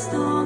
stars.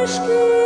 Deus que